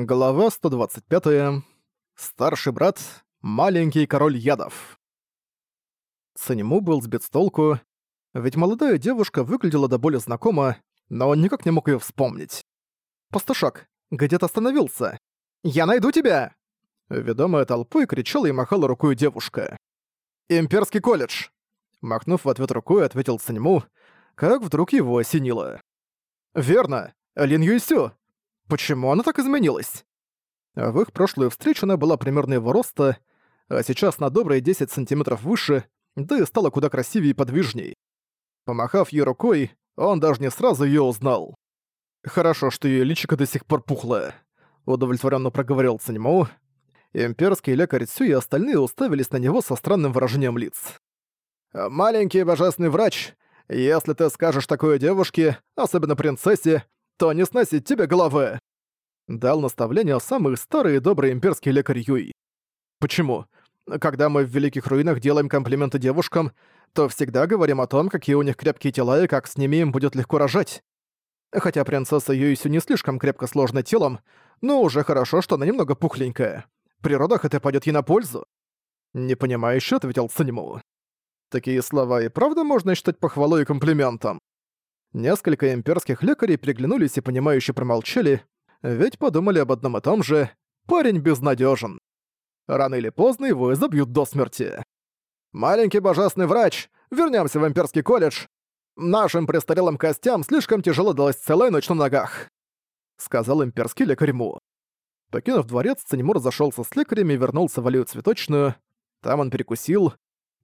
Глава 125. Старший брат. Маленький король ядов. Санему был сбит с толку, ведь молодая девушка выглядела до боли знакомо, но он никак не мог её вспомнить. «Пастушок, где ты остановился? Я найду тебя!» Ведомая толпой кричала и махала рукой девушка. «Имперский колледж!» Махнув в ответ рукой, ответил Санему, как вдруг его осенило. «Верно! Лин Юйсю! Почему она так изменилась? В их прошлую встречу она была примерно его роста, а сейчас на добрые 10 сантиметров выше, да и стала куда красивее и подвижней. Помахав ей рукой, он даже не сразу её узнал. «Хорошо, что её личико до сих пор пухлое», — удовлетворённо проговорил Циньмоу. Имперский лекарь Цю и остальные уставились на него со странным выражением лиц. «Маленький божественный врач, если ты скажешь такое девушке, особенно принцессе, то не сносить тебе головы!» Дал наставление самый старый и добрый имперский лекарь Юй. «Почему? Когда мы в Великих Руинах делаем комплименты девушкам, то всегда говорим о том, какие у них крепкие тела и как с ними им будет легко рожать. Хотя принцесса Юйсю не слишком крепко сложна телом, но уже хорошо, что она немного пухленькая. При родах это пойдет ей на пользу». «Непонимающе», — ответил Санему. Такие слова и правда можно считать похвалой и комплиментом. Несколько имперских лекарей приглянулись и понимающе промолчали, ведь подумали об одном и том же «парень безнадежен. Рано или поздно его изобьют до смерти. «Маленький божественный врач, вернемся в имперский колледж. Нашим престарелым костям слишком тяжело далась целая ночь на ногах», — сказал имперский лекарь Му. Покинув дворец, Циньмур зашелся с лекарями и вернулся в аллею цветочную. Там он перекусил,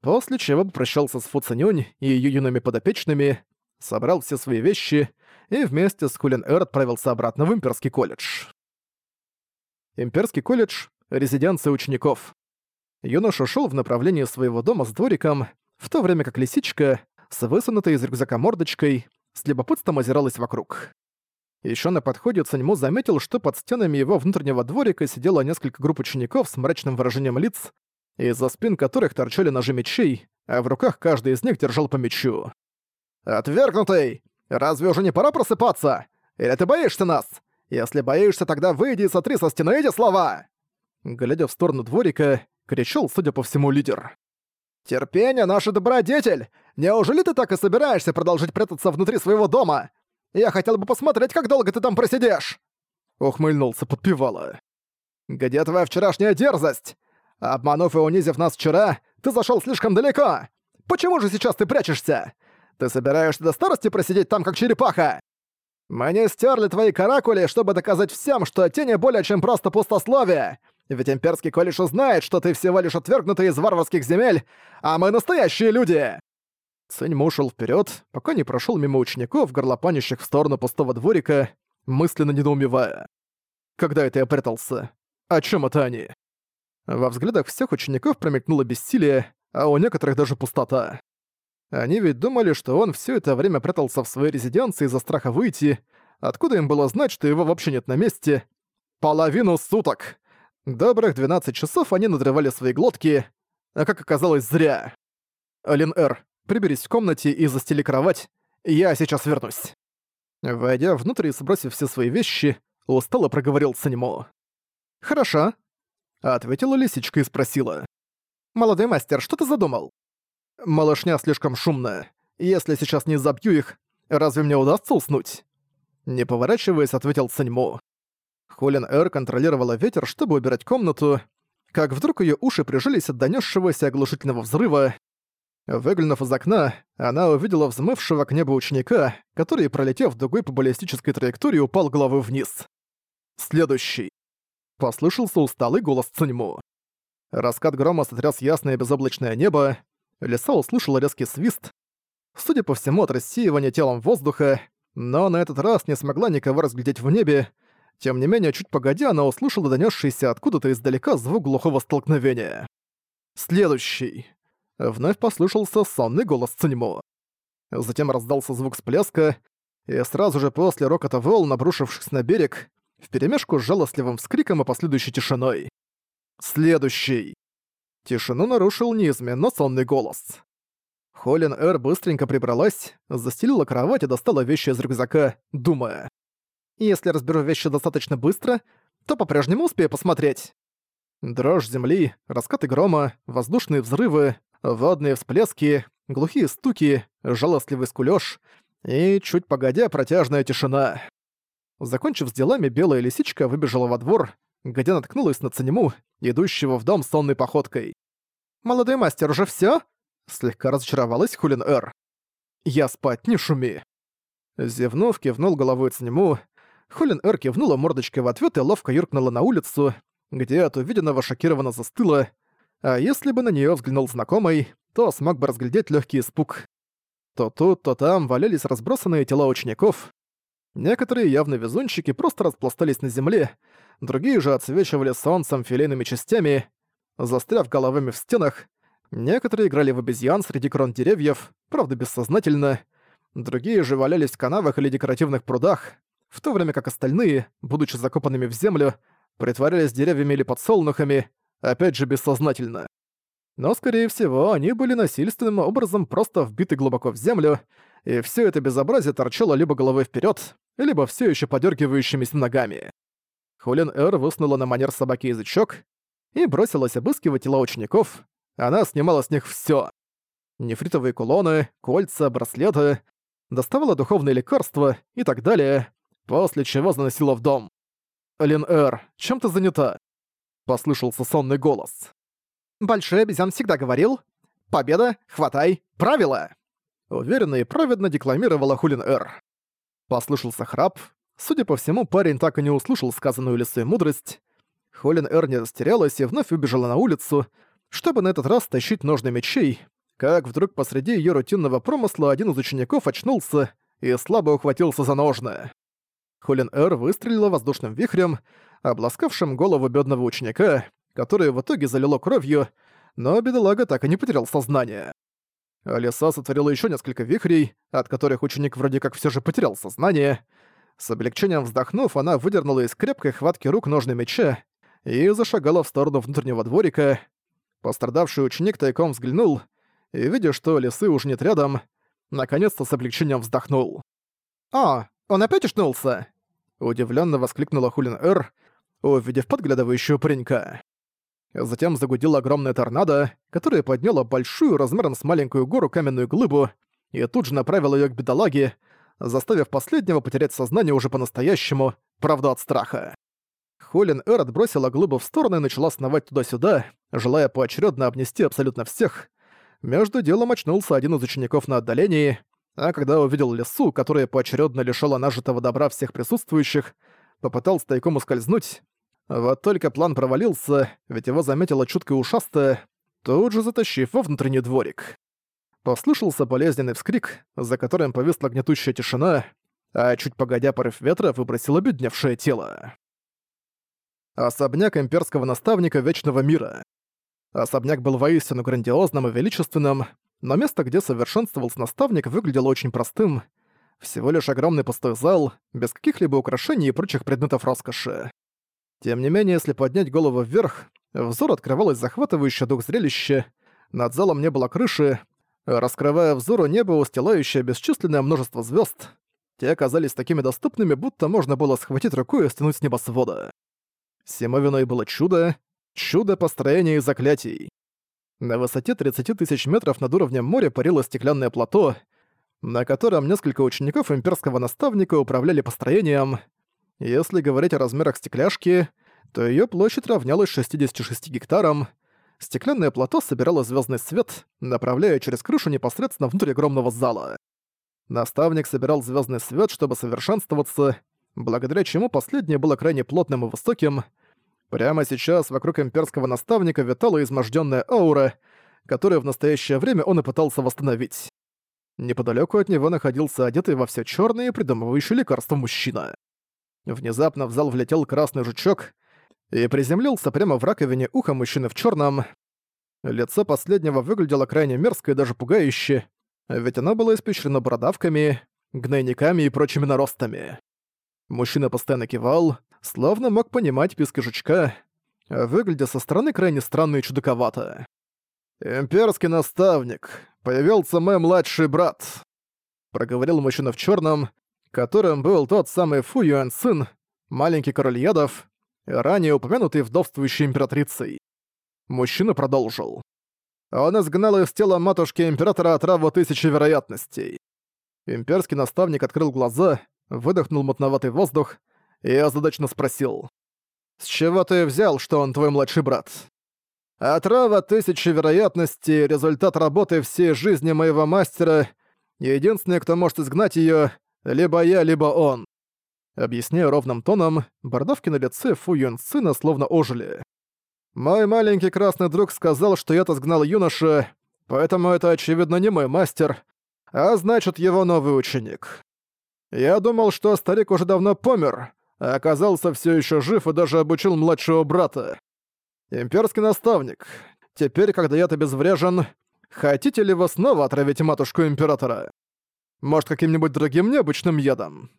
после чего попрощался с Фу Цинюнь и ее юными подопечными, собрал все свои вещи и вместе с Кулин Эр отправился обратно в Имперский колледж. Имперский колледж — резиденция учеников. Юноша шел в направлении своего дома с двориком, в то время как лисичка, с высунутой из рюкзака мордочкой, с любопытством озиралась вокруг. Еще на подходе Цаньму заметил, что под стенами его внутреннего дворика сидело несколько групп учеников с мрачным выражением лиц, из-за спин которых торчали ножи мечей, а в руках каждый из них держал по мечу. «Отвергнутый! Разве уже не пора просыпаться? Или ты боишься нас? Если боишься, тогда выйди и сотри со стены эти слова!» Глядя в сторону дворика, кричал, судя по всему, лидер. «Терпение, наш добродетель! Неужели ты так и собираешься продолжить прятаться внутри своего дома? Я хотел бы посмотреть, как долго ты там просидишь!» Ухмыльнулся подпевала. «Где твоя вчерашняя дерзость? Обманув и унизив нас вчера, ты зашел слишком далеко! Почему же сейчас ты прячешься? Ты собираешься до старости просидеть там, как черепаха? Мы не стерли твои каракули, чтобы доказать всем, что те более чем просто пустословие. Ведь имперский колледж узнает, что ты всего лишь отвергнутый из варварских земель, а мы настоящие люди!» Циньму ушел вперед, пока не прошел мимо учеников, горлопанящих в сторону пустого дворика, мысленно недоумевая. «Когда это я прятался? О чем это они?» Во взглядах всех учеников промелькнуло бессилие, а у некоторых даже пустота. Они ведь думали, что он все это время прятался в своей резиденции из-за страха выйти. Откуда им было знать, что его вообще нет на месте? Половину суток! Добрых 12 часов они надрывали свои глотки, а как оказалось, зря. Лин Эр, приберись в комнате и застели кровать, я сейчас вернусь. Войдя внутрь и сбросив все свои вещи, устало проговорил Санимо. «Хорошо», — ответила лисичка и спросила. «Молодой мастер, что ты задумал?» Малышня слишком шумная. Если сейчас не забью их, разве мне удастся уснуть?» Не поворачиваясь, ответил Саньмо. Холин Эр контролировала ветер, чтобы убирать комнату, как вдруг ее уши прижились от донесшегося оглушительного взрыва. Выглянув из окна, она увидела взмывшего к небу ученика, который, пролетев дугой по баллистической траектории, упал головой вниз. «Следующий!» Послышался усталый голос Циньму. Раскат грома сотряс ясное безоблачное небо, Лиса услышала резкий свист, судя по всему, от рассеивания телом воздуха, но на этот раз не смогла никого разглядеть в небе. Тем не менее, чуть погодя, она услышала донесшийся откуда-то издалека звук глухого столкновения. «Следующий!» Вновь послышался сонный голос Циньмо. Затем раздался звук всплеска, и сразу же после рокота волн, обрушившихся на берег, вперемешку с жалостливым вскриком и последующей тишиной. «Следующий!» Тишину нарушил неизменно сонный голос. Холин Эр быстренько прибралась, застелила кровать и достала вещи из рюкзака, думая. «Если разберу вещи достаточно быстро, то по-прежнему успею посмотреть. Дрожь земли, раскаты грома, воздушные взрывы, водные всплески, глухие стуки, жалостливый скулёж и, чуть погодя, протяжная тишина. Закончив с делами, белая лисичка выбежала во двор, где наткнулась на Цанему, идущего в дом сонной походкой. «Молодой мастер, уже всё?» Слегка разочаровалась Хулин Эр. «Я спать, не шуми!» Зевнув, кивнул головой Цанему. Хулин Эр кивнула мордочкой в ответ и ловко юркнула на улицу, где от увиденного шокированно застыла, а если бы на неё взглянул знакомый, то смог бы разглядеть лёгкий испуг. То тут, то там валялись разбросанные тела учеников. Некоторые явно везунчики просто распластались на земле, другие же отсвечивали солнцем филейными частями, застряв головами в стенах. Некоторые играли в обезьян среди крон деревьев, правда бессознательно. Другие же валялись в канавах или декоративных прудах, в то время как остальные, будучи закопанными в землю, притворялись деревьями или подсолнухами, опять же бессознательно. Но, скорее всего, они были насильственным образом просто вбиты глубоко в землю, и все это безобразие торчало либо головой вперед, либо все еще подергивающимися ногами. Хулин Эр высунула на манер собаки язычок и бросилась обыскивать тела учеников. Она снимала с них все: Нефритовые кулоны, кольца, браслеты, доставала духовные лекарства и так далее, после чего заносила в дом. «Лин Эр, чем ты занята?» — послышался сонный голос. «Большой обезьян всегда говорил, победа, хватай, правила!» Уверенно и праведно декламировала Хулин Эр. Послышался храп. Судя по всему, парень так и не услышал сказанную лисой мудрость. Хулин Эр не растерялась и вновь убежала на улицу, чтобы на этот раз тащить ножны мечей, как вдруг посреди её рутинного промысла один из учеников очнулся и слабо ухватился за ножны. Хулин Эр выстрелила воздушным вихрем, обласкавшим голову бедного ученика, который в итоге залило кровью, но бедолага так и не потерял сознание. Лиса сотворила еще несколько вихрей, от которых ученик вроде как все же потерял сознание. С облегчением вздохнув, она выдернула из крепкой хватки рук ножны меча и зашагала в сторону внутреннего дворика. Пострадавший ученик тайком взглянул и, видя, что лисы уже нет рядом, наконец-то с облегчением вздохнул. «А, он опять ушнулся!» Удивленно воскликнула Хулин Эр, увидев подглядывающего паренька. Затем загудела огромная торнадо, которая подняла большую размером с маленькую гору каменную глыбу и тут же направила её к бедолаге, заставив последнего потерять сознание уже по-настоящему, правда от страха. Холин Эр отбросила глыбу в сторону и начала сновать туда-сюда, желая поочередно обнести абсолютно всех. Между делом очнулся один из учеников на отдалении, а когда увидел лесу, которая поочередно лишала нажитого добра всех присутствующих, попытался тайком ускользнуть. Вот только план провалился, ведь его заметила чуткая ушастая, тут же затащив во внутренний дворик. Послышался болезненный вскрик, за которым повисла гнетущая тишина, а чуть погодя порыв ветра выбросил обедневшее тело. Особняк имперского наставника Вечного Мира. Особняк был воистину грандиозным и величественным, но место, где совершенствовался наставник, выглядело очень простым. Всего лишь огромный пустой зал, без каких-либо украшений и прочих предметов роскоши. Тем не менее, если поднять голову вверх, взор открывалось захватывающее дух зрелище, над залом не было крыши, раскрывая взору небо, устилающее бесчисленное множество звезд. Те оказались такими доступными, будто можно было схватить рукой и стянуть с небосвода. Всему виной было чудо, чудо построения и заклятий. На высоте 30 тысяч метров над уровнем моря парило стеклянное плато, на котором несколько учеников имперского наставника управляли построением. Если говорить о размерах стекляшки, то ее площадь равнялась 66 гектарам. Стеклянное плато собирало звездный свет, направляя через крышу непосредственно внутрь огромного зала. Наставник собирал звездный свет, чтобы совершенствоваться, благодаря чему последнее было крайне плотным и высоким, Прямо сейчас вокруг имперского наставника витала измождённая аура, которую в настоящее время он и пытался восстановить. Неподалёку от него находился одетый во всё чёрное и придумывающий лекарство мужчина. Внезапно в зал влетел красный жучок и приземлился прямо в раковине уха мужчины в чёрном. Лицо последнего выглядело крайне мерзко и даже пугающе, ведь оно было испещрено бородавками, гнойниками и прочими наростами. Мужчина постоянно кивал, словно мог понимать писки жучка, выглядя со стороны крайне странно и чудаковато. «Имперский наставник, появился мой младший брат», — проговорил мужчина в черном, которым был тот самый Фу Юэн сын, маленький король ядов, ранее упомянутой вдовствующей императрицей. Мужчина продолжил. Он изгнал из тела матушки императора отраву тысячи вероятностей. Имперский наставник открыл глаза, выдохнул мутноватый воздух и озадачно спросил. «С чего ты взял, что он твой младший брат?» «Отрава тысячи вероятностей — результат работы всей жизни моего мастера. Единственный, кто может изгнать её, либо я, либо он». Объясняя ровным тоном, бордовки на лице Фу Юн сына словно ожили. «Мой маленький красный друг сказал, что я-то сгнал юноша, поэтому это, очевидно, не мой мастер, а значит, его новый ученик. Я думал, что старик уже давно помер, а оказался все еще жив и даже обучил младшего брата. Имперский наставник, теперь, когда я-то безврежен, хотите ли вы снова отравить матушку Императора? Может, каким-нибудь другим необычным ядом?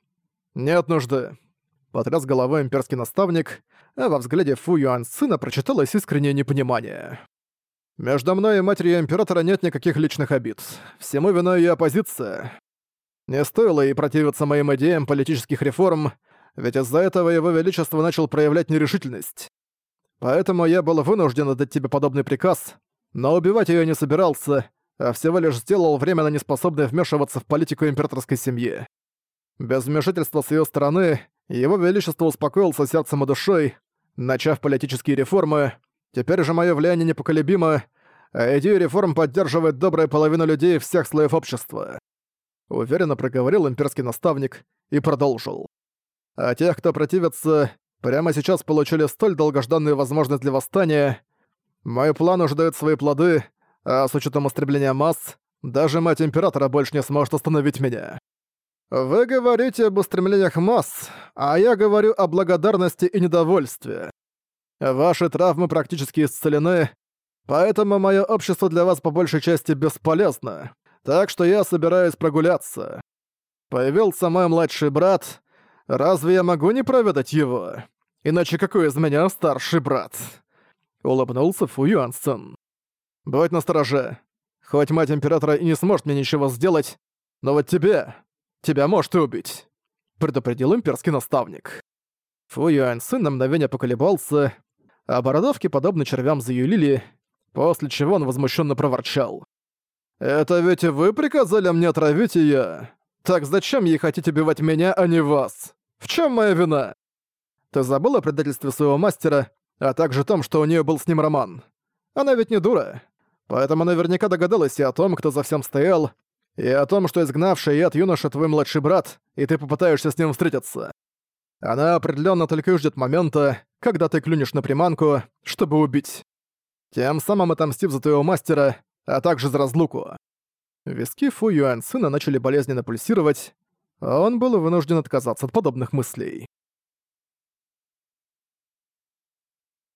Нет нужды. Потряс головой имперский наставник, а во взгляде Фу Юан сына прочиталось искреннее непонимание. Между мной и матерью Императора нет никаких личных обид. Всему виной ее оппозиция. Не стоило ей противиться моим идеям политических реформ, ведь из-за этого его величество начал проявлять нерешительность. Поэтому я был вынужден отдать тебе подобный приказ, но убивать ее не собирался, а всего лишь сделал временно неспособной вмешиваться в политику императорской семьи. Без вмешательства с ее стороны, его величество успокоился сердцем и душой, начав политические реформы, Теперь же мое влияние непоколебимо, а идею реформ поддерживает добрая половина людей всех слоев общества. Уверенно проговорил имперский наставник и продолжил. А тех, кто противится, прямо сейчас получили столь долгожданную возможность для восстания. Мой план уже дает свои плоды, а с учетом истребления масс, даже мать Императора больше не сможет остановить меня. Вы говорите об устремлениях масс, а я говорю о благодарности и недовольстве. Ваши травмы практически исцелены, поэтому мое общество для вас по большей части бесполезно, так что я собираюсь прогуляться. Появился мой младший брат. Разве я могу не проведать его? Иначе какой из меня старший брат?» Улыбнулся Фу Юансен. «Будь настороже. Хоть мать Императора и не сможет мне ничего сделать, но вот тебе... Тебя может и убить», — предупредил имперский наставник. Фу Юань на мгновение поколебался, а бородавки, подобно червям, заюлили, после чего он возмущенно проворчал. «Это ведь вы приказали мне отравить её? Так зачем ей хотите убивать меня, а не вас? В чем моя вина?» «Ты забыл о предательстве своего мастера, а также том, что у нее был с ним роман. Она ведь не дура, поэтому наверняка догадалась и о том, кто за всем стоял, и о том, что изгнавший яд юноша твой младший брат, и ты попытаешься с ним встретиться. Она определенно только и ждет момента, когда ты клюнешь на приманку, чтобы убить. Тем самым отомстив за твоего мастера, а также за разлуку. Виски Фу Юань сына начали болезненно пульсировать, а он был вынужден отказаться от подобных мыслей.